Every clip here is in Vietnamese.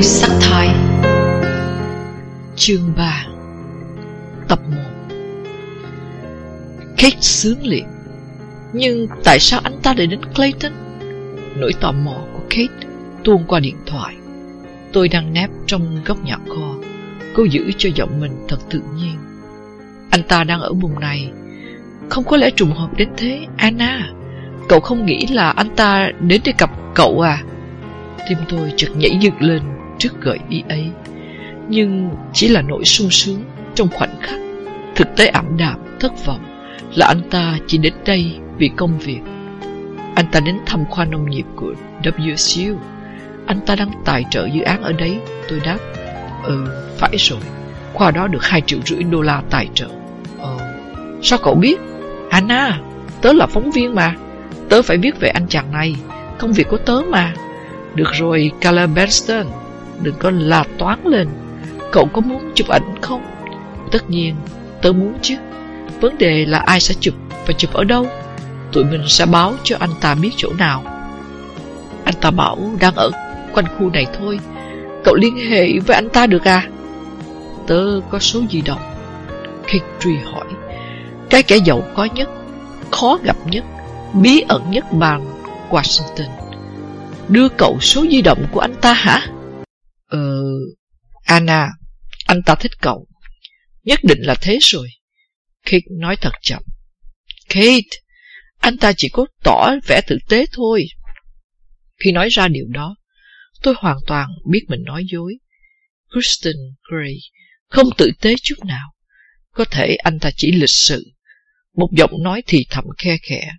Ái sắc thái. Chương 3 Tập 1 Kate sướng liệt Nhưng tại sao anh ta lại đến Clayton? Nỗi tò mò của Kate tuôn qua điện thoại. Tôi đang nép trong góc nhà kho Cô giữ cho giọng mình thật tự nhiên. Anh ta đang ở vùng này. Không có lẽ trùng hợp đến thế, Anna? Cậu không nghĩ là anh ta đến để gặp cậu à? Tim tôi chợt nhảy dựng lên trước gợi ý ấy. Nhưng chỉ là nỗi sung sướng trong khoảnh khắc Thực tế ảm đạm, thất vọng Là anh ta chỉ đến đây vì công việc. Anh ta đến thăm khoa nông nghiệp của WSU Anh ta đang tài trợ dự án ở đấy. Tôi đáp Ừ, phải rồi. Khoa đó được 2 triệu rưỡi đô la tài trợ. Ờ, sao cậu biết? Anna, tớ là phóng viên mà. Tớ phải biết về anh chàng này. Công việc của tớ mà. Được rồi, Caleb Benston, đừng có la toán lên. Cậu có muốn chụp ảnh không? Tất nhiên, tớ muốn chứ. Vấn đề là ai sẽ chụp và chụp ở đâu? Tụi mình sẽ báo cho anh ta biết chỗ nào. Anh ta bảo đang ở quanh khu này thôi. Cậu liên hệ với anh ta được à? Tớ có số di động. Kate hỏi. Cái kẻ giàu có nhất, khó gặp nhất, bí ẩn nhất bằng Washington đưa cậu số di động của anh ta hả? Anna, anh ta thích cậu. Nhất định là thế rồi. Kate nói thật chậm. Kate, anh ta chỉ có tỏ vẻ tử tế thôi. Khi nói ra điều đó, tôi hoàn toàn biết mình nói dối. Kristen Gray không tử tế chút nào. Có thể anh ta chỉ lịch sự. Một giọng nói thì thầm khe khẽ.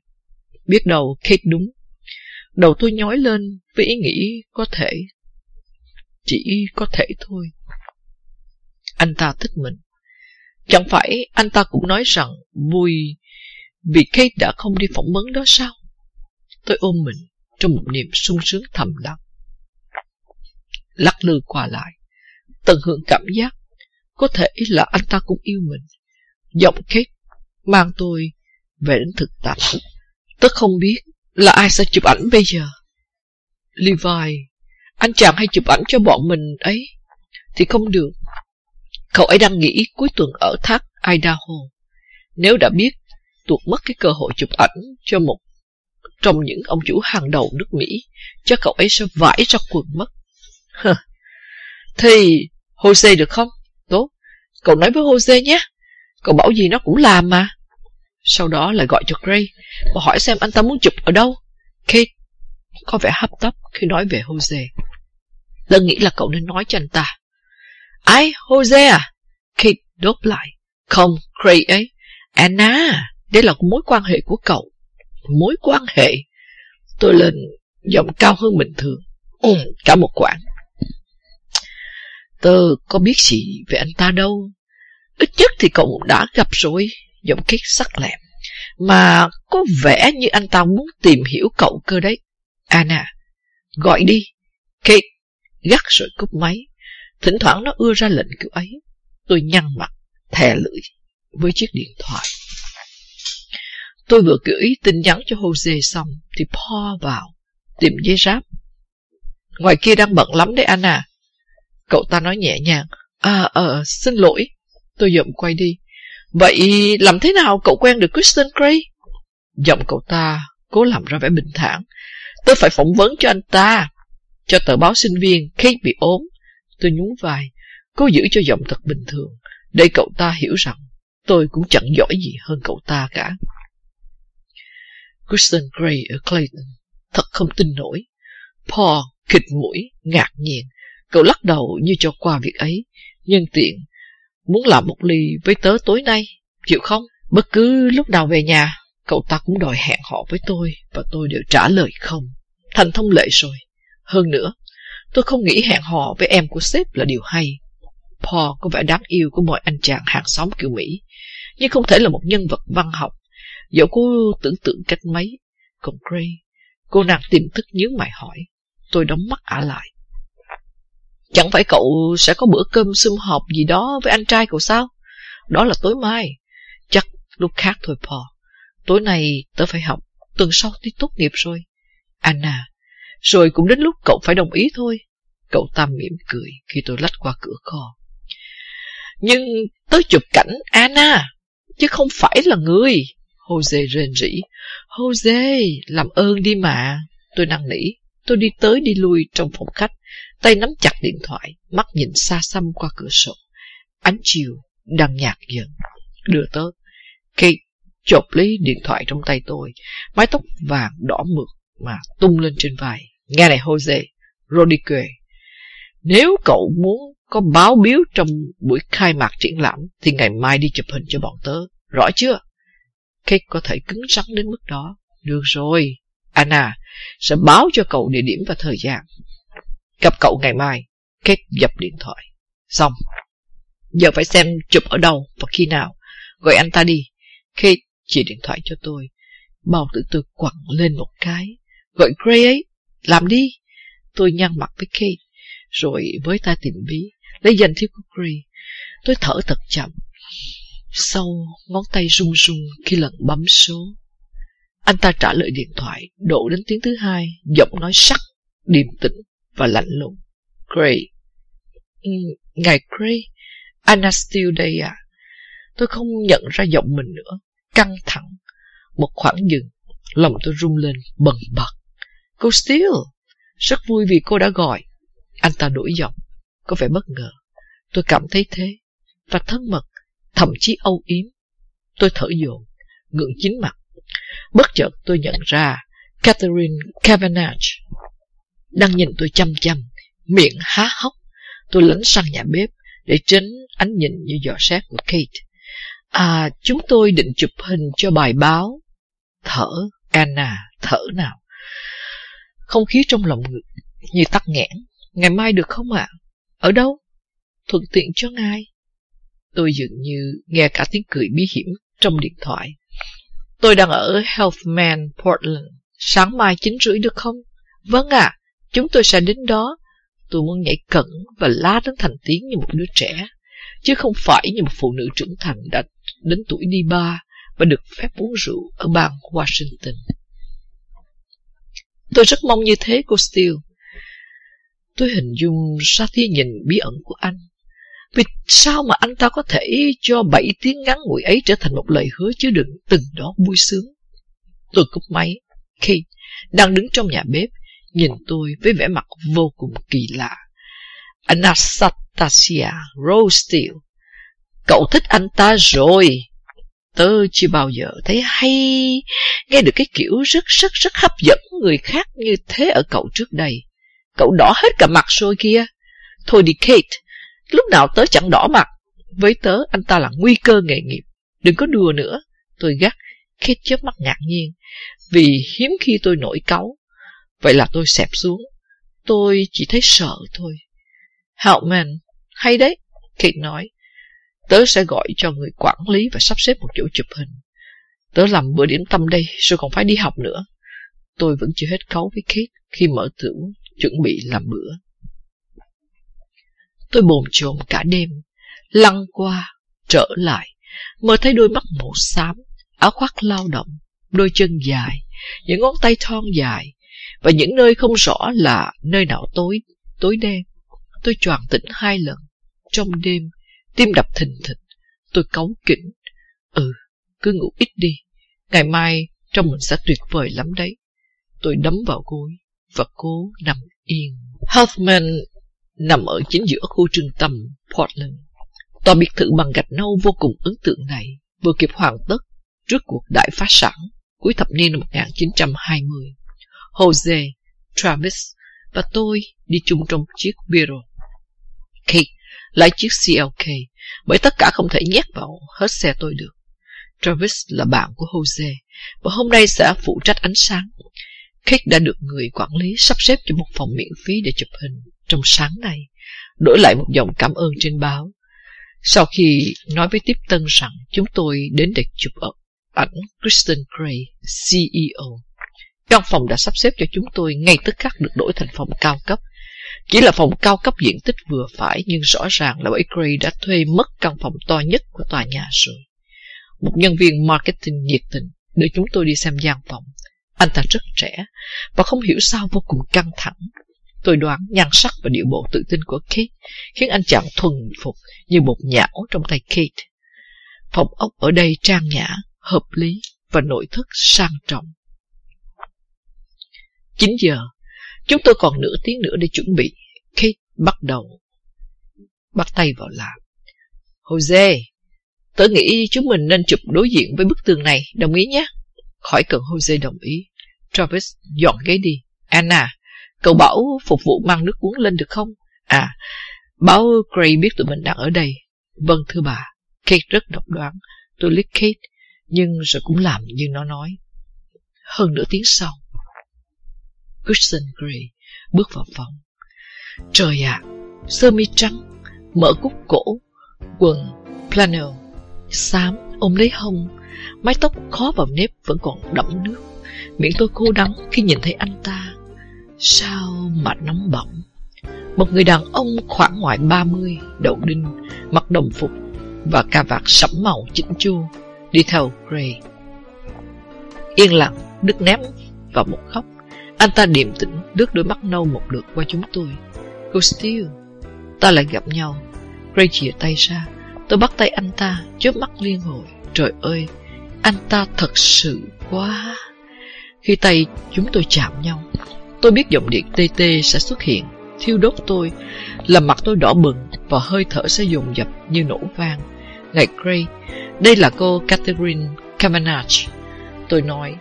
Biết đâu Kate đúng. Đầu tôi nhói lên với ý nghĩ có thể. Chỉ có thể thôi. Anh ta thích mình. Chẳng phải anh ta cũng nói rằng vui vì Kate đã không đi phỏng vấn đó sao? Tôi ôm mình trong một niềm sung sướng thầm lặng. Lắc lư qua lại, tận hưởng cảm giác có thể là anh ta cũng yêu mình. Giọng Kate mang tôi về đến thực tại. Tôi không biết là ai sẽ chụp ảnh bây giờ. Levi, anh chàng hay chụp ảnh cho bọn mình ấy, thì không được. Cậu ấy đang nghĩ cuối tuần ở thác Idaho. Nếu đã biết tuột mất cái cơ hội chụp ảnh cho một trong những ông chủ hàng đầu nước Mỹ, chắc cậu ấy sẽ vãi ra quần mất. Thì Jose được không? Tốt, cậu nói với Jose nhé. Cậu bảo gì nó cũng làm mà. Sau đó lại gọi cho Gray và hỏi xem anh ta muốn chụp ở đâu. Kate có vẻ hấp tấp khi nói về Jose. Lân nghĩ là cậu nên nói cho anh ta. Ai? Jose à? Kate đốt lại. Không, Craig ấy. Anna, đây là mối quan hệ của cậu. Mối quan hệ. Tôi lên giọng cao hơn bình thường. Ừ, cả một quãng. Tớ có biết gì về anh ta đâu. Ít nhất thì cậu đã gặp rồi. Giọng Kate sắc lẹm. Mà có vẻ như anh ta muốn tìm hiểu cậu cơ đấy. Anna, gọi đi. Kate, gắt rồi cúp máy. Thỉnh thoảng nó ưa ra lệnh kiểu ấy. Tôi nhăn mặt, thè lưỡi với chiếc điện thoại. Tôi vừa gửi tin nhắn cho Jose xong thì Paul vào tìm giấy ráp. Ngoài kia đang bận lắm đấy Anna. Cậu ta nói nhẹ nhàng. À, ờ, xin lỗi. Tôi dậm quay đi. Vậy làm thế nào cậu quen được Kristen Gray? Giọng cậu ta cố làm ra vẻ bình thản. Tôi phải phỏng vấn cho anh ta. Cho tờ báo sinh viên Kate bị ốm. Tôi nhún vai, cố giữ cho giọng thật bình thường, để cậu ta hiểu rằng tôi cũng chẳng giỏi gì hơn cậu ta cả. Kristen Gray ở Clayton, thật không tin nổi. Paul khịt mũi, ngạc nhiên. Cậu lắc đầu như cho qua việc ấy, nhân tiện muốn làm một ly với tớ tối nay, chịu không? Bất cứ lúc nào về nhà, cậu ta cũng đòi hẹn họ với tôi và tôi đều trả lời không. Thành thông lệ rồi. Hơn nữa, tôi không nghĩ hẹn hò với em của sếp là điều hay. Paul có vẻ đáng yêu của mọi anh chàng hàng xóm kiểu Mỹ, nhưng không thể là một nhân vật văn học. Dẫu cô tưởng tượng cách mấy, còn Gray, cô nàng tìm thức nhướng mày hỏi. Tôi đóng mắt ả lại. Chẳng phải cậu sẽ có bữa cơm sum họp gì đó với anh trai cậu sao? Đó là tối mai. Chắc lúc khác thôi Paul. Tối nay tớ phải học, tuần sau tôi tốt nghiệp rồi. Anna, rồi cũng đến lúc cậu phải đồng ý thôi. Cậu ta mỉm cười khi tôi lách qua cửa kho. Nhưng tới chụp cảnh Anna, chứ không phải là người. Jose rên rỉ. Jose, làm ơn đi mà. Tôi năn nỉ. Tôi đi tới đi lui trong phòng khách, tay nắm chặt điện thoại, mắt nhìn xa xăm qua cửa sổ. Ánh chiều đang nhạt dần. Đưa tới. Kate chộp lấy điện thoại trong tay tôi, mái tóc vàng đỏ mượt mà tung lên trên vai. Nghe này Jose, Rodique, nếu cậu muốn có báo biếu trong buổi khai mạc triển lãm thì ngày mai đi chụp hình cho bọn tớ. Rõ chưa? Kate có thể cứng rắn đến mức đó. Được rồi, Anna sẽ báo cho cậu địa điểm và thời gian. Gặp cậu ngày mai. Kate dập điện thoại. Xong. Giờ phải xem chụp ở đâu và khi nào. Gọi anh ta đi. Kate chỉ điện thoại cho tôi. Bao tử tôi quẳng lên một cái. Gọi Gray ấy. Làm đi. Tôi nhăn mặt với Kate. Rồi với tay tìm bí. Lấy danh thiếp của Gray. Tôi thở thật chậm. Sau ngón tay run run khi lần bấm số. Anh ta trả lời điện thoại, độ đến tiếng thứ hai, giọng nói sắc, điềm tĩnh và lạnh lùng. Gray. Ừ, ngài Gray, Anna Steele đây à? Tôi không nhận ra giọng mình nữa. Căng thẳng. Một khoảng dừng, lòng tôi rung lên bần bật. Cô Steele, rất vui vì cô đã gọi. Anh ta đổi giọng, có vẻ bất ngờ. Tôi cảm thấy thế, và thân mật, thậm chí âu yếm. Tôi thở dồn, ngượng chính mặt. Bất chợt tôi nhận ra Catherine Cavanagh đang nhìn tôi chăm chăm, miệng há hốc. Tôi lấn sang nhà bếp để tránh ánh nhìn như dò xét của Kate. À, chúng tôi định chụp hình cho bài báo. Thở, Anna, thở nào. Không khí trong lòng ngực như tắc nghẽn. Ngày mai được không ạ? Ở đâu? Thuận tiện cho ngài. Tôi dường như nghe cả tiếng cười bí hiểm trong điện thoại. Tôi đang ở Healthman, Portland. Sáng mai chín rưỡi được không? Vâng ạ, chúng tôi sẽ đến đó. Tôi muốn nhảy cẩn và la đến thành tiếng như một đứa trẻ, chứ không phải như một phụ nữ trưởng thành đã đến tuổi đi ba và được phép uống rượu ở bang Washington. Tôi rất mong như thế, cô Steele. Tôi hình dung ra tia nhìn bí ẩn của anh. Vì sao mà anh ta có thể cho bảy tiếng ngắn ngủi ấy trở thành một lời hứa chứ đừng từng đó vui sướng? Tôi cúp máy. Kate đang đứng trong nhà bếp, nhìn tôi với vẻ mặt vô cùng kỳ lạ. Anastasia Rose Steele. Cậu thích anh ta rồi. Tớ chưa bao giờ thấy hay nghe được cái kiểu rất rất rất hấp dẫn người khác như thế ở cậu trước đây. Cậu đỏ hết cả mặt rồi kia. Thôi đi Kate, lúc nào tớ chẳng đỏ mặt. Với tớ, anh ta là nguy cơ nghề nghiệp. Đừng có đùa nữa. Tôi gắt, Kate chớp mắt ngạc nhiên, vì hiếm khi tôi nổi cáu. Vậy là tôi xẹp xuống. Tôi chỉ thấy sợ thôi. Helpman, hay đấy, Kate nói. Tớ sẽ gọi cho người quản lý và sắp xếp một chỗ chụp hình. Tớ làm bữa điểm tâm đây, rồi còn phải đi học nữa. Tôi vẫn chưa hết cáu với Kate khi mở tủ chuẩn bị làm bữa. Tôi bồn chồn cả đêm, lăn qua, trở lại, mơ thấy đôi mắt màu xám, áo khoác lao động, đôi chân dài, những ngón tay thon dài, và những nơi không rõ là nơi nào tối, tối đen. Tôi choàng tỉnh hai lần. Trong đêm, tim đập thình thịch. Tôi cấu kỉnh. Ừ, cứ ngủ ít đi. Ngày mai trong mình sẽ tuyệt vời lắm đấy. Tôi đấm vào gối và cố nằm yên. Huffman nằm ở chính giữa khu trung tâm Portland. Tòa biệt thự bằng gạch nâu vô cùng ấn tượng này vừa kịp hoàn tất trước cuộc đại phá sản cuối thập niên năm 1920. Jose, Travis và tôi đi chung trong chiếc Biro. Kate lái chiếc CLK bởi tất cả không thể nhét vào hết xe tôi được. Travis là bạn của Jose và hôm nay sẽ phụ trách ánh sáng. Kate đã được người quản lý sắp xếp cho một phòng miễn phí để chụp hình trong sáng nay, đổi lại một dòng cảm ơn trên báo. Sau khi nói với tiếp tân rằng chúng tôi đến để chụp ảnh Kristen Gray, CEO, căn phòng đã sắp xếp cho chúng tôi ngay tức khắc được đổi thành phòng cao cấp. Chỉ là phòng cao cấp diện tích vừa phải nhưng rõ ràng là bởi Gray đã thuê mất căn phòng to nhất của tòa nhà rồi. Một nhân viên marketing nhiệt tình đưa chúng tôi đi xem gian phòng. Anh ta rất trẻ và không hiểu sao vô cùng căng thẳng Tôi đoán nhan sắc và điệu bộ tự tin của Kate khiến anh chàng thuần phục như một nhão trong tay Kate. Phòng ốc ở đây trang nhã, hợp lý và nội thất sang trọng. 9 giờ, chúng tôi còn nửa tiếng nữa để chuẩn bị. Kate bắt đầu bắt tay vào làm. Jose, tớ nghĩ chúng mình nên chụp đối diện với bức tường này, đồng ý nhé? Khỏi cần Jose đồng ý. Travis, dọn ghế đi. Anna, cậu bảo phục vụ mang nước uống lên được không? À, báo Gray biết tụi mình đang ở đây. Vâng thưa bà. Kate rất độc đoán. Tôi liếc Kate, nhưng rồi cũng làm như nó nói. Hơn nửa tiếng sau, Christian Gray bước vào phòng. Trời ạ, sơ mi trắng, mở cúc cổ, quần flannel, xám ôm lấy hông, mái tóc khó vào nếp vẫn còn đẫm nước. Miệng tôi khô đắng khi nhìn thấy anh ta. Sao mà nóng bỏng? Một người đàn ông khoảng ngoài 30, đậu đinh, mặc đồng phục và cà vạt sẫm màu chỉnh chu, đi theo Gray. Yên lặng, đứt ném vào một góc. Anh ta điềm tĩnh, lướt đôi mắt nâu một lượt qua chúng tôi. Cô Steele, ta lại gặp nhau. Gray chìa tay ra, tôi bắt tay anh ta, chớp mắt liên hồi. Trời ơi, anh ta thật sự quá... Khi tay chúng tôi chạm nhau, tôi biết dòng điện tê tê sẽ xuất hiện, thiêu đốt tôi, làm mặt tôi đỏ bừng và hơi thở sẽ dồn dập như nổ vang. Ngài Gray, đây là cô Catherine Camanach. Tôi nói,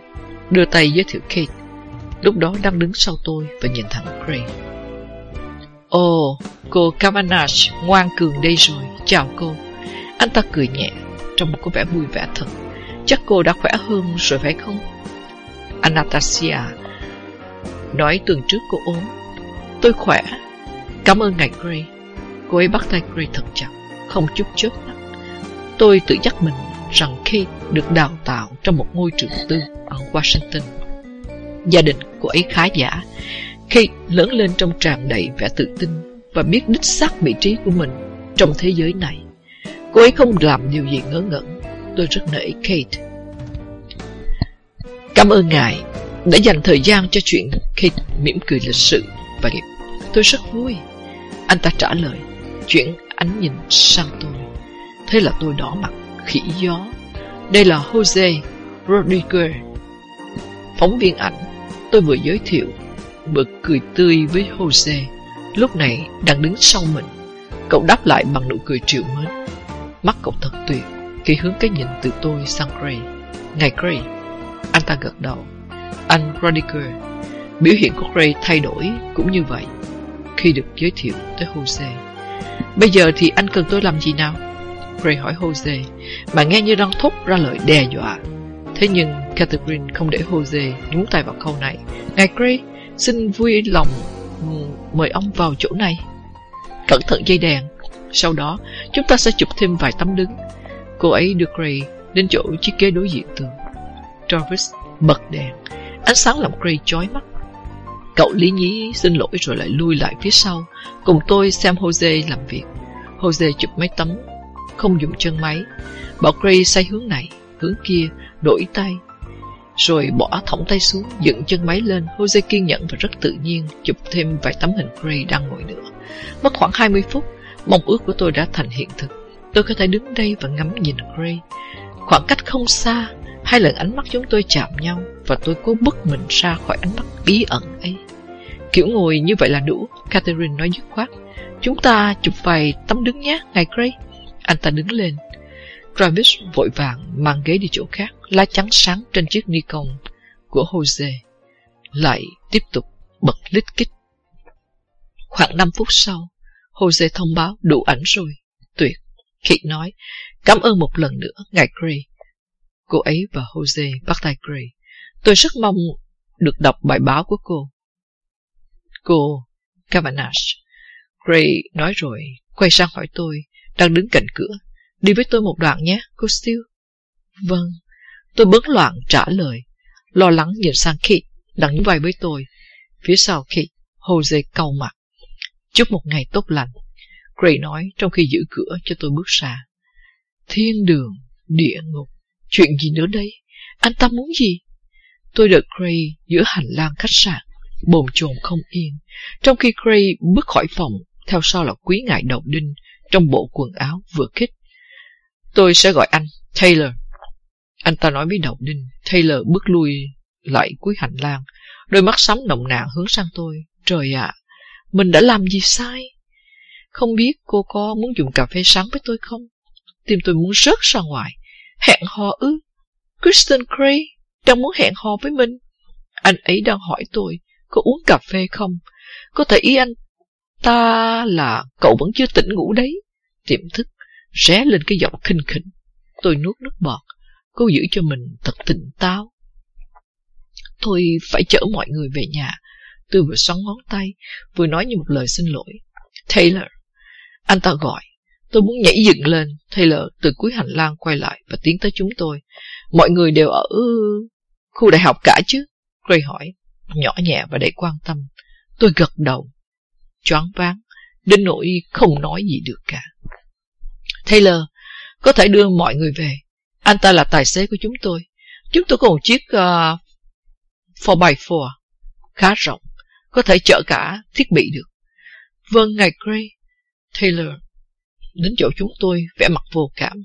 đưa tay giới thiệu Kate. Lúc đó đang đứng sau tôi và nhìn thẳng Gray. Ồ, oh, cô Kavanagh ngoan cường đây rồi, chào cô. Anh ta cười nhẹ, trong một có vẻ vui vẻ thật. Chắc cô đã khỏe hơn rồi phải không? Anastasia nói tuần trước cô ốm. Tôi khỏe. Cảm ơn ngài Gray. Cô ấy bắt tay Gray thật chặt, không chút chớp mắt. Tôi tự nhắc mình rằng Kate được đào tạo trong một ngôi trường tư ở Washington. Gia đình của ấy khá giả. Kate lớn lên trong tràn đầy vẻ tự tin và biết đích xác vị trí của mình trong thế giới này. Cô ấy không làm điều gì ngớ ngẩn. Tôi rất nể Kate. Cảm ơn ngài đã dành thời gian cho chuyện Kate mỉm cười lịch sự và đẹp. Tôi rất vui. Anh ta trả lời, chuyện ánh nhìn sang tôi. Thế là tôi đỏ mặt, khỉ gió. Đây là Jose Rodriguez. Phóng viên ảnh, tôi vừa giới thiệu, vừa cười tươi với Jose. Lúc này đang đứng sau mình. Cậu đáp lại bằng nụ cười triệu mến. Mắt cậu thật tuyệt khi hướng cái nhìn từ tôi sang Gray. Ngài Gray, anh ta gật đầu. Anh Radical, biểu hiện của Gray thay đổi cũng như vậy khi được giới thiệu tới Jose. Bây giờ thì anh cần tôi làm gì nào? Gray hỏi Jose, mà nghe như đang thốt ra lời đe dọa. Thế nhưng Catherine không để Jose nhúng tay vào câu này. Ngài Gray, xin vui lòng ừ, mời ông vào chỗ này. Cẩn thận dây đèn. Sau đó, chúng ta sẽ chụp thêm vài tấm đứng. Cô ấy đưa Gray đến chỗ chiếc ghế đối diện tường. Travis bật đèn. Ánh sáng làm Gray chói mắt. Cậu lý nhí xin lỗi rồi lại lui lại phía sau, cùng tôi xem Jose làm việc. Jose chụp mấy tấm, không dùng chân máy. Bảo Gray xoay hướng này, hướng kia, đổi tay. Rồi bỏ thõng tay xuống, dựng chân máy lên. Jose kiên nhẫn và rất tự nhiên, chụp thêm vài tấm hình Gray đang ngồi nữa. Mất khoảng 20 phút, mong ước của tôi đã thành hiện thực. Tôi có thể đứng đây và ngắm nhìn Gray. Khoảng cách không xa, Hai lần ánh mắt chúng tôi chạm nhau Và tôi cố bức mình ra khỏi ánh mắt bí ẩn ấy Kiểu ngồi như vậy là đủ Catherine nói dứt khoát Chúng ta chụp vài tấm đứng nhé Ngài Gray Anh ta đứng lên Travis vội vàng mang ghế đi chỗ khác Lá trắng sáng trên chiếc Nikon Của Jose Lại tiếp tục bật lít kích Khoảng 5 phút sau Jose thông báo đủ ảnh rồi Tuyệt Kate nói Cảm ơn một lần nữa Ngài Gray Cô ấy và Jose bắt tay Gray. Tôi rất mong được đọc bài báo của cô. Cô Cavanagh. Gray nói rồi, quay sang hỏi tôi, đang đứng cạnh cửa. Đi với tôi một đoạn nhé, cô Steele. Vâng. Tôi bấn loạn trả lời, lo lắng nhìn sang Kate, đang vai với tôi. Phía sau Kate, Jose cau mặt. Chúc một ngày tốt lành. Gray nói trong khi giữ cửa cho tôi bước ra. Thiên đường, địa ngục, Chuyện gì nữa đây? Anh ta muốn gì? Tôi đợi Gray giữa hành lang khách sạn. bồn chồn không yên, trong khi Gray bước khỏi phòng, theo sau là quý ngài đầu đinh, trong bộ quần áo vừa kích. Tôi sẽ gọi anh, Taylor. Anh ta nói với đầu đinh, Taylor bước lui lại cuối hành lang, đôi mắt sóng nồng nàn hướng sang tôi. Trời ạ, mình đã làm gì sai? Không biết cô có muốn dùng cà phê sáng với tôi không? Tim tôi muốn rớt ra ngoài. Hẹn hò ư? Kristen Gray đang muốn hẹn hò với mình. Anh ấy đang hỏi tôi có uống cà phê không? Có thể ý anh ta là cậu vẫn chưa tỉnh ngủ đấy. Tiềm thức, ré lên cái giọng khinh khỉnh. Tôi nuốt nước bọt, cố giữ cho mình thật tỉnh táo. Tôi phải chở mọi người về nhà. Tôi vừa xoắn ngón tay, vừa nói như một lời xin lỗi. Taylor, anh ta gọi. Tôi muốn nhảy dựng lên. Taylor từ cuối hành lang quay lại và tiến tới chúng tôi. Mọi người đều ở khu đại học cả chứ? Gray hỏi, nhỏ nhẹ và đầy quan tâm. Tôi gật đầu, choáng váng, đến nỗi không nói gì được cả. Taylor, có thể đưa mọi người về. Anh ta là tài xế của chúng tôi. Chúng tôi có một chiếc ờ, uh, 4x4 khá rộng, có thể chở cả thiết bị được. Vâng, ngài Gray. Taylor đến chỗ chúng tôi vẻ mặt vô cảm.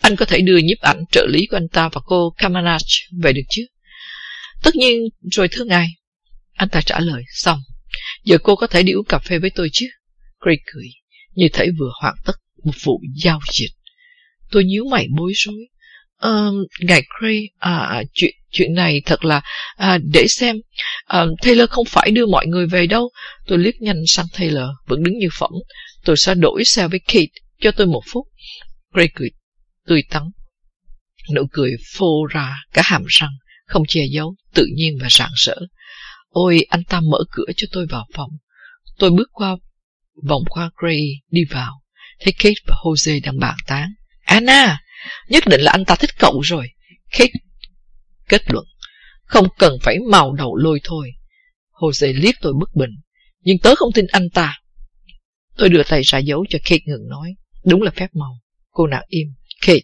Anh có thể đưa nhiếp ảnh trợ lý của anh ta và cô Kamanach về được chứ? Tất nhiên, rồi thưa ngài. Anh ta trả lời, xong. Giờ cô có thể đi uống cà phê với tôi chứ? Gray cười, như thể vừa hoàn tất một vụ giao dịch. Tôi nhíu mày bối rối. À, ngài Gray, à, chuyện chuyện này thật là à, để xem. À, Taylor không phải đưa mọi người về đâu. Tôi liếc nhanh sang Taylor, vẫn đứng như phỏng. Tôi sẽ đổi xe với Kate, cho tôi một phút. Gray cười tươi tắn. Nụ cười phô ra cả hàm răng, không che giấu, tự nhiên và rạng rỡ. Ôi, anh ta mở cửa cho tôi vào phòng. Tôi bước qua, vòng qua Gray, đi vào. Thấy Kate và Jose đang bàn tán. Anna, nhất định là anh ta thích cậu rồi. Kate kết luận. Không cần phải màu đầu lôi thôi. Jose liếc tôi bất bình. Nhưng tớ không tin anh ta. Tôi đưa tay ra dấu cho Kate ngừng nói. Đúng là phép màu. Cô nàng im. Kate,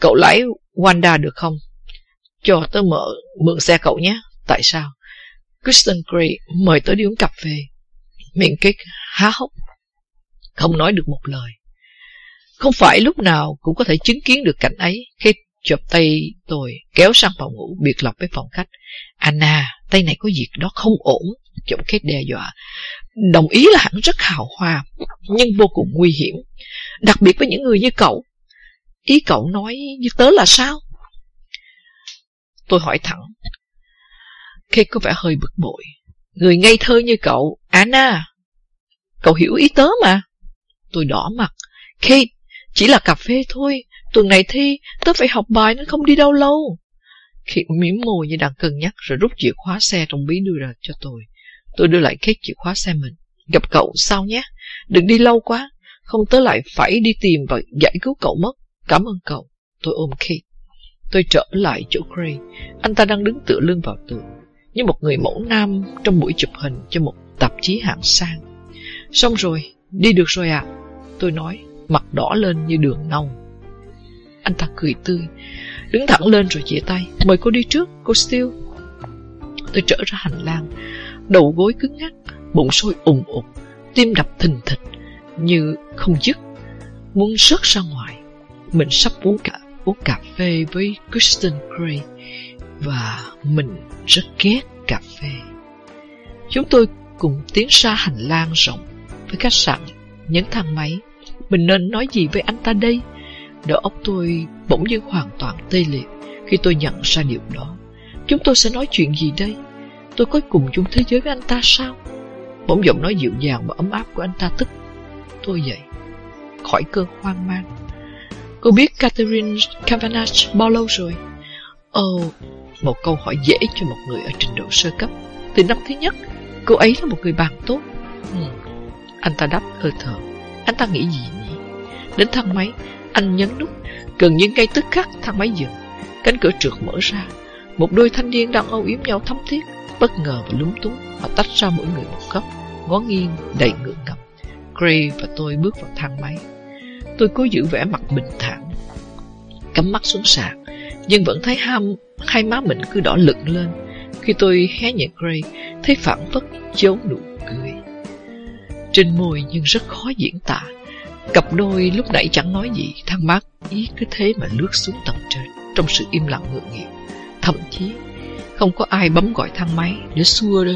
cậu lái Wanda được không? Cho tớ mở mượn xe cậu nhé. Tại sao? Kristen Gray mời tớ đi uống cà phê. Miệng Kate há hốc. Không nói được một lời. Không phải lúc nào cũng có thể chứng kiến được cảnh ấy. khi chụp tay tôi kéo sang phòng ngủ biệt lập với phòng khách. Anna, tay này có việc đó không ổn. chụp khét đe dọa. Đồng ý là hẳn rất hào hoa, nhưng vô cùng nguy hiểm. Đặc biệt với những người như cậu. Ý cậu nói như tớ là sao? Tôi hỏi thẳng. Kate có vẻ hơi bực bội. Người ngây thơ như cậu, Anna. Cậu hiểu ý tớ mà. Tôi đỏ mặt. Kate, chỉ là cà phê thôi. Tuần này thi, tớ phải học bài nên không đi đâu lâu. Kate miếm môi như đang cân nhắc rồi rút chìa khóa xe trong bí đưa ra cho tôi. Tôi đưa lại Kate chìa khóa xe mình. Gặp cậu sau nhé. Đừng đi lâu quá. Không tớ lại phải đi tìm và giải cứu cậu mất. Cảm ơn cậu. Tôi ôm Kate. Tôi trở lại chỗ Gray. Anh ta đang đứng tựa lưng vào tường. Như một người mẫu nam trong buổi chụp hình cho một tạp chí hạng sang. Xong rồi, đi được rồi à? Tôi nói, mặt đỏ lên như đường nâu. Anh ta cười tươi, đứng thẳng lên rồi chia tay. Mời cô đi trước, cô Steele. Tôi trở ra hành lang, đầu gối cứng ngắc, bụng sôi ùn ục, tim đập thình thịch, như không dứt, muốn rớt ra ngoài. Mình sắp uống cả uống cà phê với Kristen Gray và mình rất ghét cà phê. Chúng tôi cùng tiến ra hành lang rộng với khách sạn, nhấn thang máy. Mình nên nói gì với anh ta đây? Đầu óc tôi bỗng dưng hoàn toàn tê liệt khi tôi nhận ra điều đó. Chúng tôi sẽ nói chuyện gì đây? Tôi có cùng chung thế giới với anh ta sao? Bỗng giọng nói dịu dàng và ấm áp của anh ta tức tôi dậy, khỏi cơn hoang mang. Cô biết Catherine Kavanagh bao lâu rồi? Ồ, oh, một câu hỏi dễ cho một người ở trình độ sơ cấp. Từ năm thứ nhất, cô ấy là một người bạn tốt. Ừ. Anh ta đáp hơi thở Anh ta nghĩ gì nhỉ? Đến thang máy, anh nhấn nút. Gần như ngay tức khắc thang máy dừng. Cánh cửa trượt mở ra. Một đôi thanh niên đang âu yếm nhau thấm thiết. Bất ngờ và lúng túng, họ tách ra mỗi người một góc, ngó nghiêng đầy ngượng ngập. Gray và tôi bước vào thang máy. Tôi cố giữ vẻ mặt bình thản, cắm mắt xuống sàn, nhưng vẫn thấy ham hai má mình cứ đỏ lực lên. Khi tôi hé nhẹ Gray, thấy phản phất chốn nụ cười. Trên môi nhưng rất khó diễn tả. Cặp đôi lúc nãy chẳng nói gì, thang mát ý cứ thế mà lướt xuống tầng trên trong sự im lặng ngượng nghịu. Thậm chí không có ai bấm gọi thang máy để xua đâu,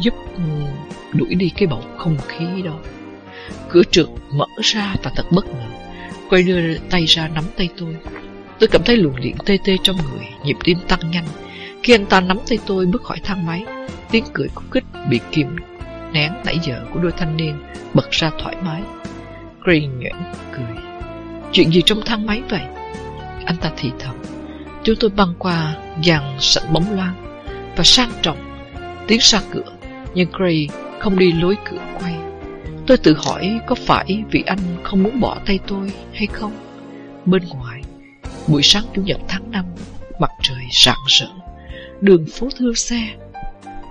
giúp đuổi đi cái bầu không khí đó. Cửa trượt mở ra và thật bất ngờ. Quay đưa tay ra nắm tay tôi. Tôi cảm thấy luồng điện tê tê trong người, nhịp tim tăng nhanh. Khi anh ta nắm tay tôi bước khỏi thang máy, tiếng cười khúc khích bị kìm nén nãy giờ của đôi thanh niên bật ra thoải mái. Gray nhuyễn cười. Chuyện gì trong thang máy vậy? Anh ta thì thầm. Chúng tôi băng qua dàn sảnh bóng loáng và sang trọng tiến ra cửa, nhưng Gray không đi lối cửa quay. Tôi tự hỏi có phải vì anh không muốn bỏ tay tôi hay không? Bên ngoài, buổi sáng Chủ nhật tháng 5, mặt trời rạng rỡ, đường phố thưa xe.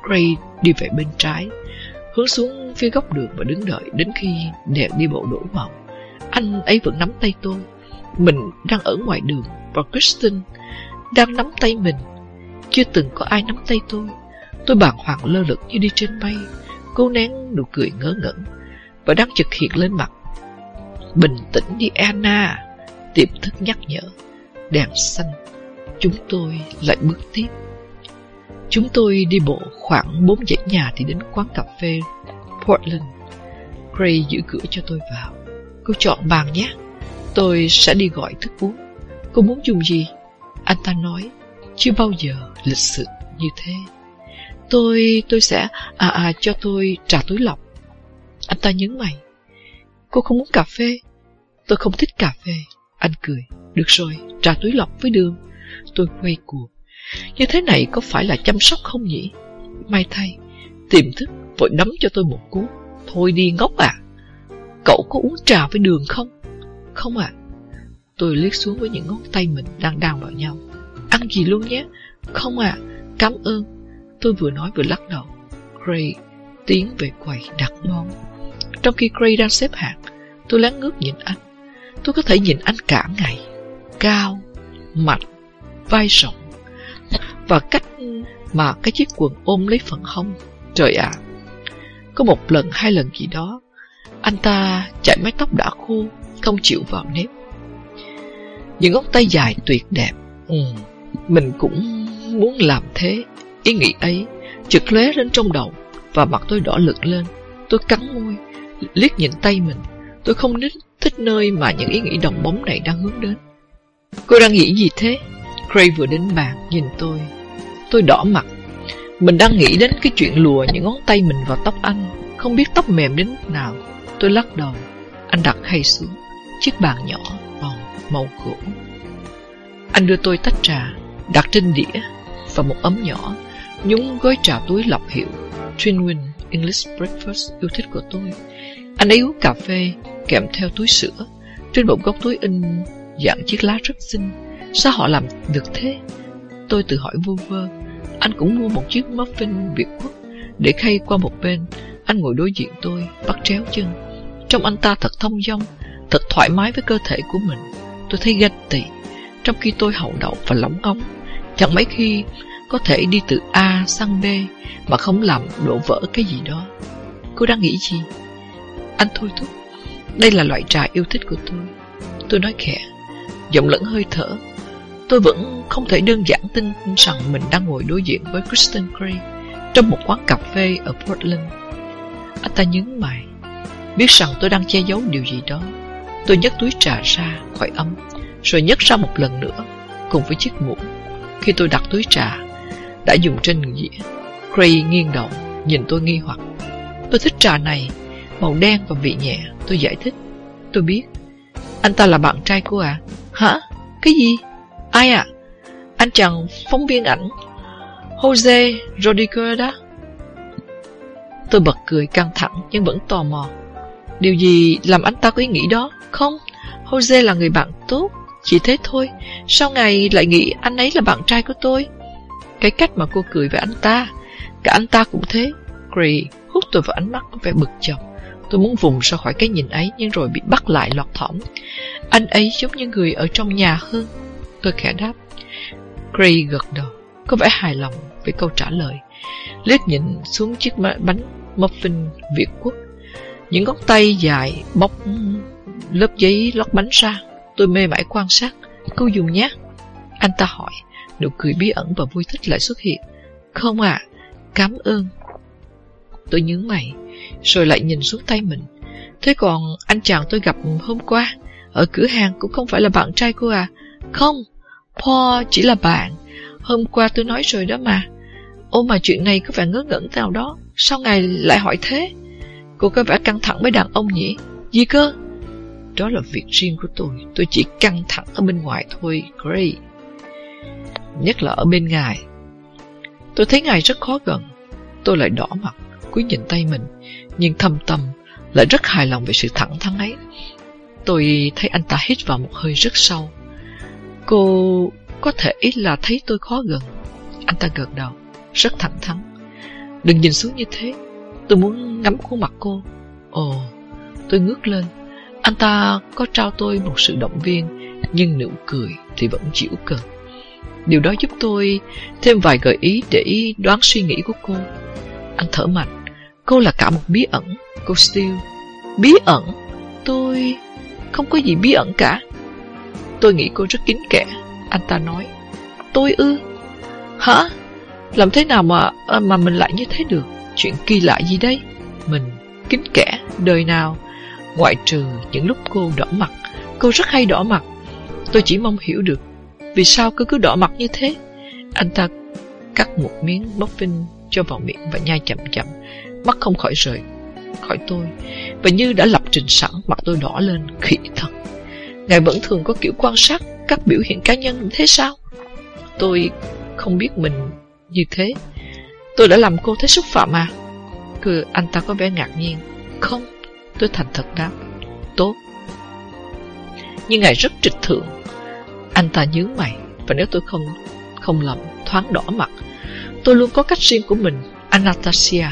Gray đi về bên trái, hướng xuống phía góc đường và đứng đợi đến khi đèn đi bộ đổi màu. Anh ấy vẫn nắm tay tôi. Mình đang ở ngoài đường và Kristen đang nắm tay mình. Chưa từng có ai nắm tay tôi. Tôi bàng hoàng lơ lửng như đi trên mây, cố nén nụ cười ngớ ngẩn và đang trực hiện lên mặt. Bình tĩnh đi Anna, tiềm thức nhắc nhở. Đèn xanh, chúng tôi lại bước tiếp. Chúng tôi đi bộ khoảng bốn dãy nhà thì đến quán cà phê Portland. Gray giữ cửa cho tôi vào. Cô chọn bàn nhé. Tôi sẽ đi gọi thức uống. Cô muốn dùng gì? Anh ta nói, chưa bao giờ lịch sự như thế. Tôi, tôi sẽ, à à, cho tôi trà túi lọc. Anh ta nhấn mày. Cô không muốn cà phê? Tôi không thích cà phê. Anh cười. Được rồi, trà túi lọc với đường. Tôi quay cuộc. Như thế này có phải là chăm sóc không nhỉ? May thay, tiềm thức vội đấm cho tôi một cú. Thôi đi ngốc à! Cậu có uống trà với đường không? Không ạ. À. Tôi liếc xuống với những ngón tay mình đang đào vào nhau. Ăn gì luôn nhé? Không ạ. À. Cảm ơn. Tôi vừa nói vừa lắc đầu. Gray tiến về quầy đặt món. Trong khi Gray đang xếp hàng, tôi lén ngước nhìn anh. Tôi có thể nhìn anh cả ngày. Cao, mạnh, vai rộng và cách mà cái chiếc quần ôm lấy phần hông. Trời ạ! À, có một lần hai lần gì đó, anh ta chạy mái tóc đã khô, không chịu vào nếp. Những ngón tay dài tuyệt đẹp. Ừ, mình cũng muốn làm thế. Ý nghĩ ấy chợt lóe lên trong đầu và mặt tôi đỏ lực lên. Tôi cắn môi, liếc nhìn tay mình. Tôi không thích nơi mà những ý nghĩ đồng bóng này đang hướng đến. Cô đang nghĩ gì thế? Gray vừa đến bàn nhìn tôi Tôi đỏ mặt. Mình đang nghĩ đến cái chuyện lùa những ngón tay mình vào tóc anh. Không biết tóc mềm đến mức nào. Tôi lắc đầu. Anh đặt khay xuống. Chiếc bàn nhỏ bằng màu gỗ. Anh đưa tôi tách trà Đặt trên đĩa Và một ấm nhỏ. Nhúng gói trà túi lọc hiệu. Trinwin English Breakfast yêu thích của tôi. Anh ấy uống cà phê, Kèm theo túi sữa. Trên một góc túi in dạng chiếc lá rất xinh. Sao họ làm được thế? Tôi tự hỏi vu vơ. Anh cũng mua một chiếc muffin Việt Quốc để khay qua một bên. Anh ngồi đối diện tôi, bắt chéo chân. Trong anh ta thật thông dong, thật thoải mái với cơ thể của mình. Tôi thấy ganh tị, trong khi tôi hậu đậu và lóng ngóng Chẳng mấy khi có thể đi từ A sang B mà không làm đổ vỡ cái gì đó. Cô đang nghĩ gì? Anh thôi thúc. Đây là loại trà yêu thích của tôi. Tôi nói khẽ, giọng lẫn hơi thở Tôi vẫn không thể đơn giản tin rằng mình đang ngồi đối diện với Kristen Gray trong một quán cà phê ở Portland. Anh ta nhấn mày, biết rằng tôi đang che giấu điều gì đó. Tôi nhấc túi trà ra khỏi ấm, rồi nhấc ra một lần nữa, cùng với chiếc muỗng. Khi tôi đặt túi trà, đã dùng trên dĩa, Gray nghiêng đầu, nhìn tôi nghi hoặc. Tôi thích trà này, màu đen và vị nhẹ, tôi giải thích. Tôi biết, anh ta là bạn trai của à? Hả? Cái gì? Ai ạ? À? Anh chàng phóng viên ảnh Jose Rodriguez đó Tôi bật cười căng thẳng nhưng vẫn tò mò Điều gì làm anh ta có ý nghĩ đó? Không, Jose là người bạn tốt Chỉ thế thôi Sau ngày lại nghĩ anh ấy là bạn trai của tôi? Cái cách mà cô cười với anh ta Cả anh ta cũng thế Gray hút tôi vào ánh mắt có vẻ bực chọc Tôi muốn vùng ra khỏi cái nhìn ấy Nhưng rồi bị bắt lại lọt thỏm Anh ấy giống như người ở trong nhà hơn Tôi khẽ đáp Gray gật đầu Có vẻ hài lòng với câu trả lời liếc nhìn xuống chiếc bánh muffin Việt Quốc. Những ngón tay dài bóc lớp giấy lót bánh ra. Tôi mê mải quan sát. Cô dùng nhé. Anh ta hỏi. Nụ cười bí ẩn và vui thích lại xuất hiện. Không ạ, à, cảm ơn. Tôi nhướng mày, rồi lại nhìn xuống tay mình. Thế còn anh chàng tôi gặp hôm qua, ở cửa hàng cũng không phải là bạn trai cô à? Không, Paul chỉ là bạn. Hôm qua tôi nói rồi đó mà. Ô mà chuyện này có vẻ ngớ ngẩn nào đó. Sao ngài lại hỏi thế? Cô có vẻ căng thẳng với đàn ông nhỉ? Gì cơ? Đó là việc riêng của tôi. Tôi chỉ căng thẳng ở bên ngoài thôi, Gray. Nhất là ở bên ngài. Tôi thấy ngài rất khó gần. Tôi lại đỏ mặt, cúi nhìn tay mình. Nhưng thầm tâm lại rất hài lòng về sự thẳng thắn ấy. Tôi thấy anh ta hít vào một hơi rất sâu. Cô có thể là thấy tôi khó gần. Anh ta gật đầu, rất thẳng thắn. Đừng nhìn xuống như thế, tôi muốn ngắm khuôn mặt cô. Ồ, tôi ngước lên. Anh ta có trao tôi một sự động viên, nhưng nụ cười thì vẫn chịu cần Điều đó giúp tôi thêm vài gợi ý để đoán suy nghĩ của cô. Anh thở mạnh. Cô là cả một bí ẩn, cô Steele. Bí ẩn? Tôi... không có gì bí ẩn cả. Tôi nghĩ cô rất kín kẽ. Anh ta nói. Tôi ư? Hả? Làm thế nào mà mà mình lại như thế được? Chuyện kỳ lạ gì đây? Mình kín kẽ, đời nào? Ngoại trừ những lúc cô đỏ mặt. Cô rất hay đỏ mặt. Tôi chỉ mong hiểu được vì sao cứ cứ đỏ mặt như thế. Anh ta cắt một miếng muffin cho vào miệng và nhai chậm chậm, mắt không khỏi rời khỏi tôi. Và như đã lập trình sẵn, mặt tôi đỏ lên, khỉ thật. Ngài vẫn thường có kiểu quan sát các biểu hiện cá nhân thế sao? Tôi không biết mình như thế. Tôi đã làm cô thấy xúc phạm à? Cứ anh ta có vẻ ngạc nhiên. Không, tôi thành thật đáp. Tốt. Nhưng ngài rất trịch thượng. Anh ta nhớ mày, và nếu tôi không không lầm, thoáng đỏ mặt. Tôi luôn có cách riêng của mình, Anastasia.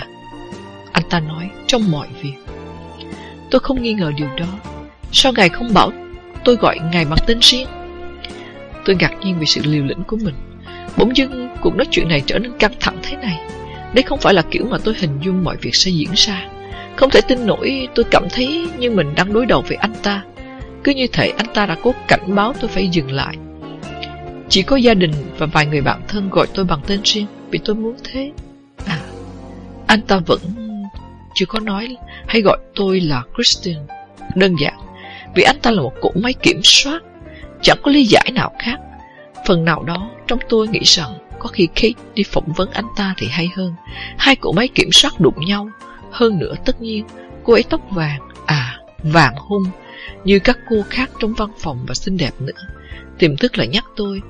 Anh ta nói trong mọi việc. Tôi không nghi ngờ điều đó. Sao ngài không bảo tôi gọi ngài bằng tên riêng? Tôi ngạc nhiên vì sự liều lĩnh của mình. Bỗng dưng cuộc nói chuyện này trở nên căng thẳng thế này. Đây không phải là kiểu mà tôi hình dung mọi việc sẽ diễn ra. Không thể tin nổi tôi cảm thấy như mình đang đối đầu với anh ta. Cứ như thể anh ta đã cố cảnh báo tôi phải dừng lại. Chỉ có gia đình và vài người bạn thân gọi tôi bằng tên riêng vì tôi muốn thế. À, anh ta vẫn chưa có nói hay gọi tôi là Christian. Đơn giản, vì anh ta là một cỗ máy kiểm soát. Chẳng có lý giải nào khác. Phần nào đó trong tôi nghĩ rằng có khi Kate đi phỏng vấn anh ta thì hay hơn. Hai cỗ máy kiểm soát đụng nhau. Hơn nữa tất nhiên, cô ấy tóc vàng, à, vàng hung, như các cô khác trong văn phòng và xinh đẹp nữa. Tiềm thức lại nhắc tôi,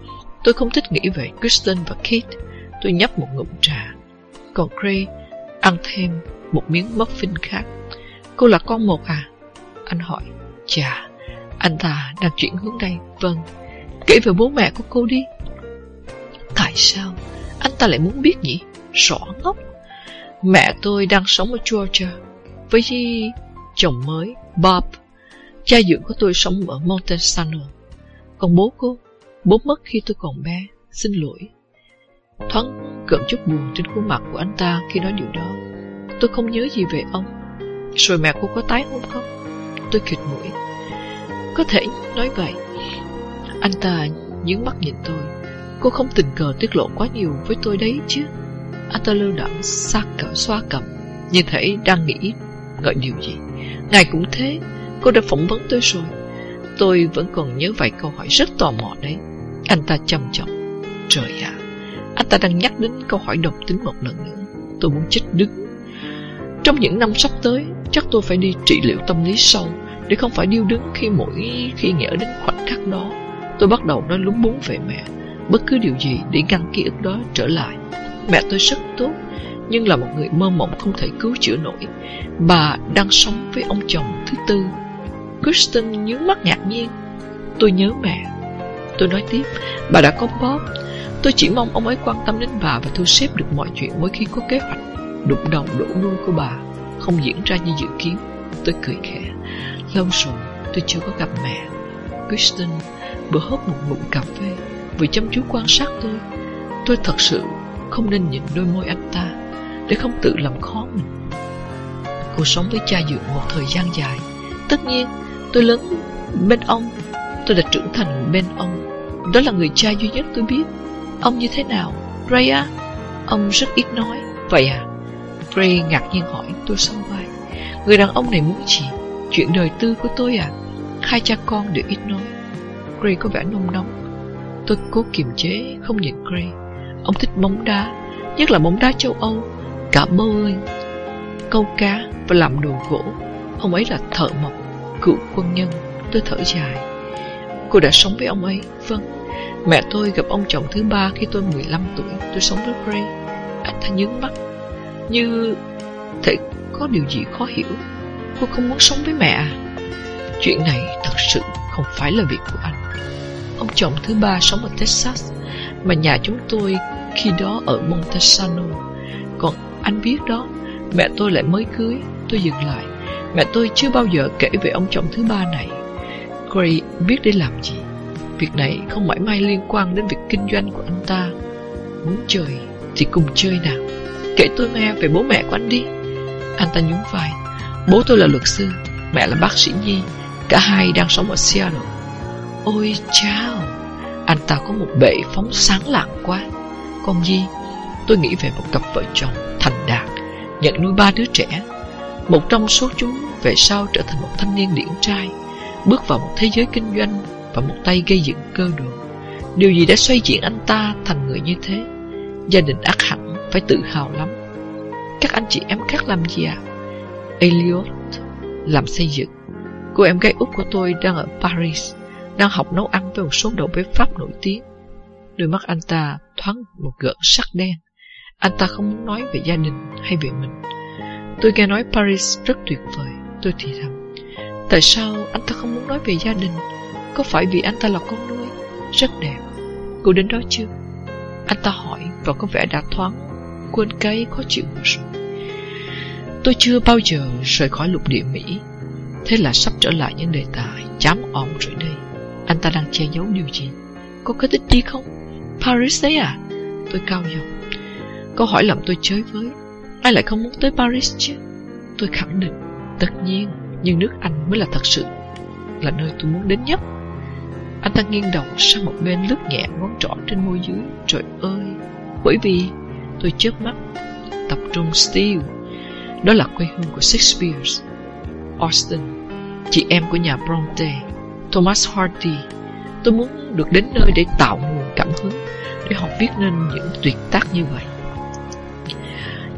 tôi không thích nghĩ về Kristen và Kate. Tôi nhấp một ngụm trà. Còn Gray ăn thêm một miếng muffin khác. Cô là con một à? Anh hỏi. Chà, anh ta đang chuyển hướng đây. Vâng, kể về bố mẹ của cô đi. Tại sao anh ta lại muốn biết nhỉ? Rõ ngốc. Mẹ tôi đang sống ở Georgia với chồng mới, Bob. Cha dưỡng của tôi sống ở Montesano. Còn bố cô, bố mất khi tôi còn bé. Xin lỗi. Thoáng cợm chút buồn trên khuôn mặt của anh ta khi nói điều đó. Tôi không nhớ gì về ông. Rồi mẹ cô có tái hôn không? Tôi khịt mũi. Có thể nói vậy. Anh ta nhướng mắt nhìn tôi. Cô không tình cờ tiết lộ quá nhiều với tôi đấy chứ. Anh ta lơ đẳng sát cả xoa cầm, như thể đang nghĩ ngợi điều gì. Ngài cũng thế, cô đã phỏng vấn tôi rồi. Tôi vẫn còn nhớ vài câu hỏi rất tò mò đấy. Anh ta trầm trọng. Trời ạ, anh ta đang nhắc đến câu hỏi độc tính một lần nữa. Tôi muốn chết đứng. Trong những năm sắp tới, chắc tôi phải đi trị liệu tâm lý sâu để không phải điêu đứng khi mỗi khi nghĩ đến khoảnh khắc đó. Tôi bắt đầu nói lúng búng về mẹ, bất cứ điều gì để ngăn ký ức đó trở lại. Mẹ tôi rất tốt, nhưng là một người mơ mộng không thể cứu chữa nổi. Bà đang sống với ông chồng thứ tư. Kristen nhướng mắt ngạc nhiên. Tôi nhớ mẹ. Tôi nói tiếp, bà đã có Bob. Tôi chỉ mong ông ấy quan tâm đến bà và thu xếp được mọi chuyện mỗi khi có kế hoạch. Đụng đầu đổ đuôi của bà không diễn ra như dự kiến. Tôi cười khẽ. Lâu rồi tôi chưa có gặp mẹ. Kristen vừa hớp một ngụm cà phê, vừa chăm chú quan sát tôi. Tôi thật sự không nên nhìn đôi môi anh ta Để không tự làm khó mình Cô sống với cha dượng một thời gian dài Tất nhiên tôi lớn bên ông Tôi đã trưởng thành bên ông Đó là người cha duy nhất tôi biết Ông như thế nào raya Ông rất ít nói Vậy à Ray ngạc nhiên hỏi, tôi sau vai Người đàn ông này muốn gì? Chuyện đời tư của tôi à? Hai cha con đều ít nói. Gray có vẻ nôn nóng. Tôi cố kiềm chế, không nhìn Gray Ông thích bóng đá, Nhất là bóng đá châu Âu. Cả bowling Câu cá và làm đồ gỗ. Ông ấy là thợ mộc, Cựu quân nhân. Tôi thở dài. Cô đã sống với ông ấy? Vâng. Mẹ tôi gặp ông chồng thứ ba khi tôi 15 tuổi. Tôi sống với Gray Anh ta nhướng mắt. Như thể có điều gì khó hiểu. Cô không muốn sống với mẹ. À Chuyện này thật sự không phải là việc của anh. Ông chồng thứ ba sống ở Texas, Mà nhà chúng tôi khi đó ở Montesano. Còn anh biết đó, Mẹ tôi lại mới cưới. Tôi dừng lại. Mẹ tôi chưa bao giờ kể về ông chồng thứ ba này. Gray biết để làm gì. Việc này không mãi may liên quan đến việc kinh doanh của anh ta. Muốn chơi thì cùng chơi nào. Kể tôi nghe về bố mẹ của anh đi. Anh ta nhún vai. Bố tôi là luật sư, Mẹ là bác sĩ Nhi, Cả hai đang sống ở Seattle. Ôi chao, Anh ta có một bệ phóng sáng lạng quá. Còn gì, Tôi nghĩ về một cặp vợ chồng thành đạt, Nhận nuôi ba đứa trẻ. Một trong số chúng về sau trở thành một thanh niên điển trai, Bước vào một thế giới kinh doanh Và một tay gây dựng cơ đồ. Điều gì đã xoay chuyển anh ta thành người như thế? Gia đình ác hẳn phải tự hào lắm. Các anh chị em khác làm gì ạ à? Elliot làm xây dựng. Cô em gái út của tôi đang ở Paris, Đang học nấu ăn với một số đầu bếp Pháp nổi tiếng. Đôi mắt anh ta thoáng một gợn sắc đen. Anh ta không muốn nói về gia đình hay về mình. Tôi nghe nói Paris rất tuyệt vời. Tôi thì thầm, Tại sao anh ta không muốn nói về gia đình? Có phải vì anh ta là con nuôi Rất đẹp? Cô đến đó chưa? Anh ta hỏi và có vẻ đã thoáng Quên cái khó chịu Tôi chưa bao giờ rời khỏi lục địa Mỹ. Thế là sắp trở lại những đề tài chám ỏm rồi đây. Anh ta đang che giấu điều gì? Có có thích đi không? Paris đấy à? Tôi cao giọng. Câu hỏi làm tôi chới với. Ai lại không muốn tới Paris chứ? Tôi khẳng định, Tất nhiên, Nhưng nước Anh mới là thật sự Là nơi tôi muốn đến nhất. Anh ta nghiêng đầu sang một bên lướt nhẹ ngón trỏ trên môi dưới. Trời ơi! Bởi vì tôi chớp mắt Tập trung steel Đó là quê hương của Shakespeare Austin, Chị em của nhà Bronte, Thomas Hardy. Tôi muốn được đến nơi để tạo nguồn cảm hứng, Để họ viết nên những tuyệt tác như vậy.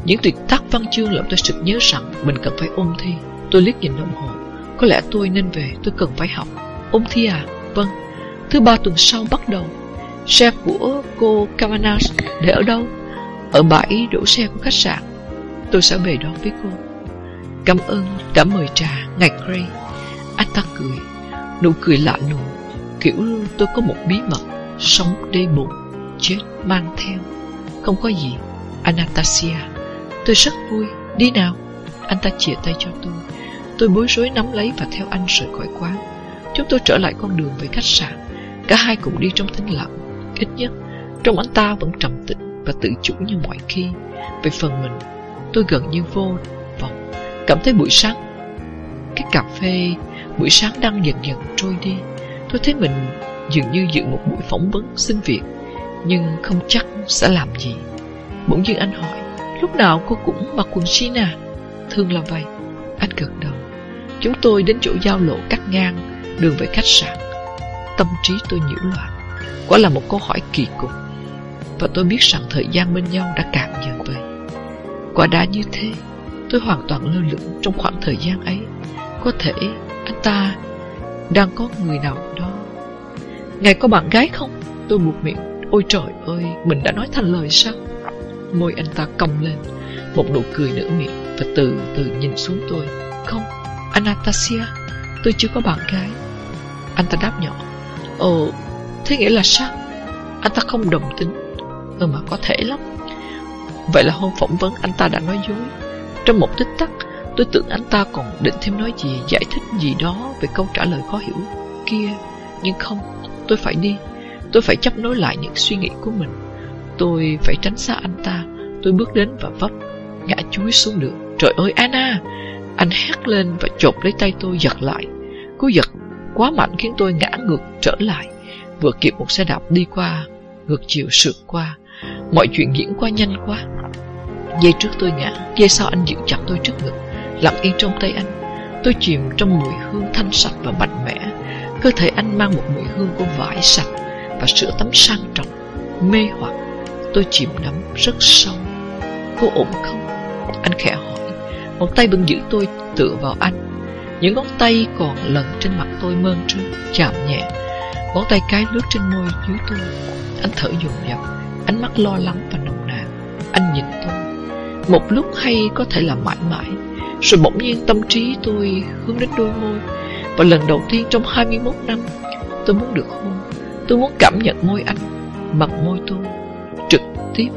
Những tuyệt tác văn chương làm tôi sực nhớ rằng Mình cần phải ôn thi. Tôi liếc nhìn đồng hồ. Có lẽ tôi nên về, tôi cần phải học. Ôn thi à? Vâng. Thứ ba tuần sau bắt đầu. Xe của cô Cavanas để ở đâu? Ở bãi đổ xe của khách sạn, Tôi sẽ về đó với cô. Cảm ơn đã mời trà, Ngài Gray Anh ta cười, Nụ cười lạ lùng, Kiểu tôi có một bí mật, Sống đây bụng Chết mang theo. Không có gì, Anastasia, Tôi rất vui. Đi nào. Anh ta chìa tay cho tôi. Tôi bối rối nắm lấy và theo anh rời khỏi quán. Chúng tôi trở lại con đường về khách sạn. Cả hai cùng đi trong tĩnh lặng. Ít nhất, Trong anh ta vẫn trầm tĩnh. Và tự chủ như mọi khi. Về phần mình, Tôi gần như vô vọng, Cảm thấy buổi sáng, Cái cà phê, Buổi sáng đang dần dần trôi đi. Tôi thấy mình dường như dự một buổi phỏng vấn xin việc, Nhưng không chắc sẽ làm gì. Bỗng nhiên anh hỏi, Lúc nào cô cũng mặc quần jean à? Thường là vậy. Anh gật đầu. Chúng tôi đến chỗ giao lộ cắt ngang, Đường về khách sạn. Tâm trí tôi nhiễu loạn. Quả là một câu hỏi kỳ cục. Và tôi biết rằng thời gian bên nhau đã cạn dần vậy. Quả đã như thế Tôi hoàn toàn lơ lửng trong khoảng thời gian ấy. Có thể anh ta đang có người nào đó. Ngài có bạn gái không? Tôi buộc miệng. Ôi trời ơi, mình đã nói thành lời sao? Môi anh ta cong lên Một nụ cười nở miệng Và từ từ nhìn xuống tôi. Không, Anastasia Tôi chưa có bạn gái. Anh ta đáp nhỏ. Ồ, thế nghĩa là sao? Anh ta không đồng tính. Ừ mà có thể lắm. Vậy là hôm phỏng vấn anh ta đã nói dối. Trong một tích tắc, Tôi tưởng anh ta còn định thêm nói gì, Giải thích gì đó về câu trả lời khó hiểu Kia. Nhưng không, Tôi phải đi. Tôi phải chấp nối lại những suy nghĩ của mình. Tôi phải tránh xa anh ta. Tôi bước đến và vấp Ngã chuối xuống đường Trời ơi, Anna! Anh hét lên và chộp lấy tay tôi giật lại. Cú giật quá mạnh khiến tôi ngã ngược trở lại. Vừa kịp một xe đạp đi qua, Ngược chiều sượt qua Mọi chuyện diễn qua nhanh quá. Giây trước tôi ngã Giây sau anh giữ chặt tôi trước ngực, Lặng yên trong tay anh. Tôi chìm trong mùi hương thanh sạch và mạnh mẽ. Cơ thể anh mang một mùi hương của vải sạch Và sữa tắm sang trọng, Mê hoặc. Tôi chìm đắm rất sâu. Cô ổn không? Anh khẽ hỏi. Một tay bưng giữ tôi tựa vào anh. Những ngón tay còn lần trên mặt tôi mơn trơn Chạm nhẹ. Ngón tay cái lướt trên môi dưới tôi. Anh thở dồn dập. Ánh mắt lo lắng và nồng nàn. Anh nhìn tôi. Một lúc hay có thể là mãi mãi. Rồi bỗng nhiên tâm trí tôi hướng đến đôi môi. Và lần đầu tiên trong 21 năm, Tôi muốn được hôn. Tôi muốn cảm nhận môi anh Bằng môi tôi. Trực tiếp.